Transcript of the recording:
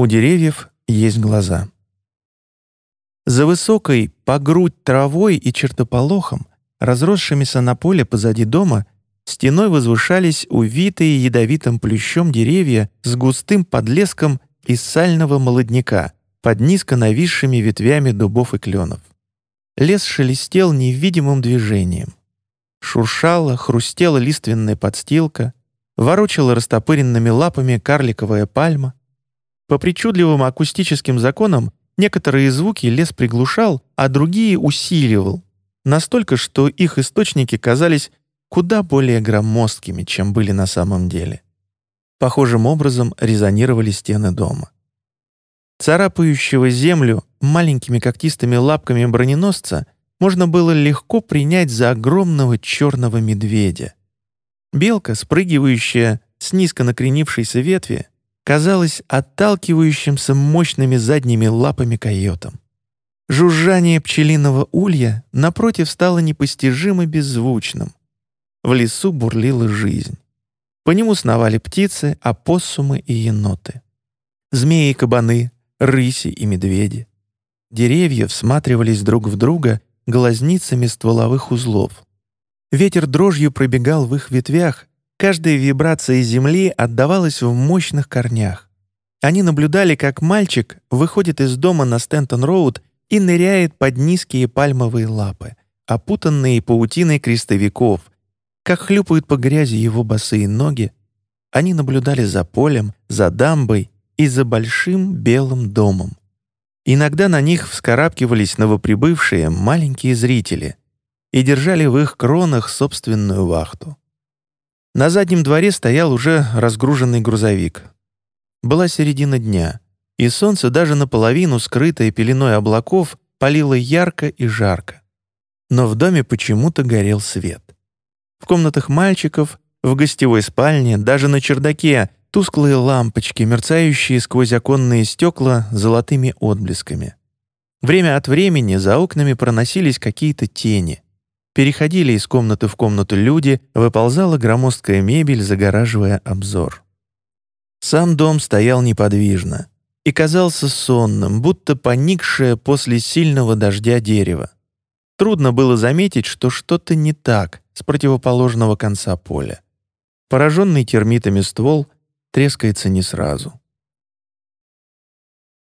У деревьев есть глаза. За высокой, по грудь травой и чертополохом, разросшимися на поле позади дома, стеной возвышались увитые ядовитым плющом деревья с густым подлеском из сального молодняка под низко нависшими ветвями дубов и кленов. Лес шелестел невидимым движением. Шуршала, хрустела лиственная подстилка, ворочала растопыренными лапами карликовая пальма. По причудливым акустическим законам Некоторые звуки лес приглушал, а другие усиливал, настолько, что их источники казались куда более громоздкими, чем были на самом деле. Похожим образом резонировали стены дома. Царапающего землю маленькими когтистыми лапками броненосца можно было легко принять за огромного черного медведя. Белка, спрыгивающая с низко накренившейся ветви, казалось отталкивающимся мощными задними лапами койотом. Жужжание пчелиного улья, напротив, стало непостижимо беззвучным. В лесу бурлила жизнь. По нему сновали птицы, опоссумы и еноты. Змеи и кабаны, рыси и медведи. Деревья всматривались друг в друга глазницами стволовых узлов. Ветер дрожью пробегал в их ветвях, Каждая вибрация земли отдавалась в мощных корнях. Они наблюдали, как мальчик выходит из дома на Стентон-Роуд и ныряет под низкие пальмовые лапы, опутанные паутиной крестовиков, как хлюпают по грязи его босые ноги. Они наблюдали за полем, за дамбой и за большим белым домом. Иногда на них вскарабкивались новоприбывшие маленькие зрители и держали в их кронах собственную вахту. На заднем дворе стоял уже разгруженный грузовик. Была середина дня, и солнце, даже наполовину скрытое пеленой облаков, палило ярко и жарко. Но в доме почему-то горел свет. В комнатах мальчиков, в гостевой спальне, даже на чердаке тусклые лампочки, мерцающие сквозь оконные стекла золотыми отблесками. Время от времени за окнами проносились какие-то тени — Переходили из комнаты в комнату люди, выползала громоздкая мебель, загораживая обзор. Сам дом стоял неподвижно и казался сонным, будто поникшее после сильного дождя дерево. Трудно было заметить, что что-то не так с противоположного конца поля. Пораженный термитами ствол трескается не сразу.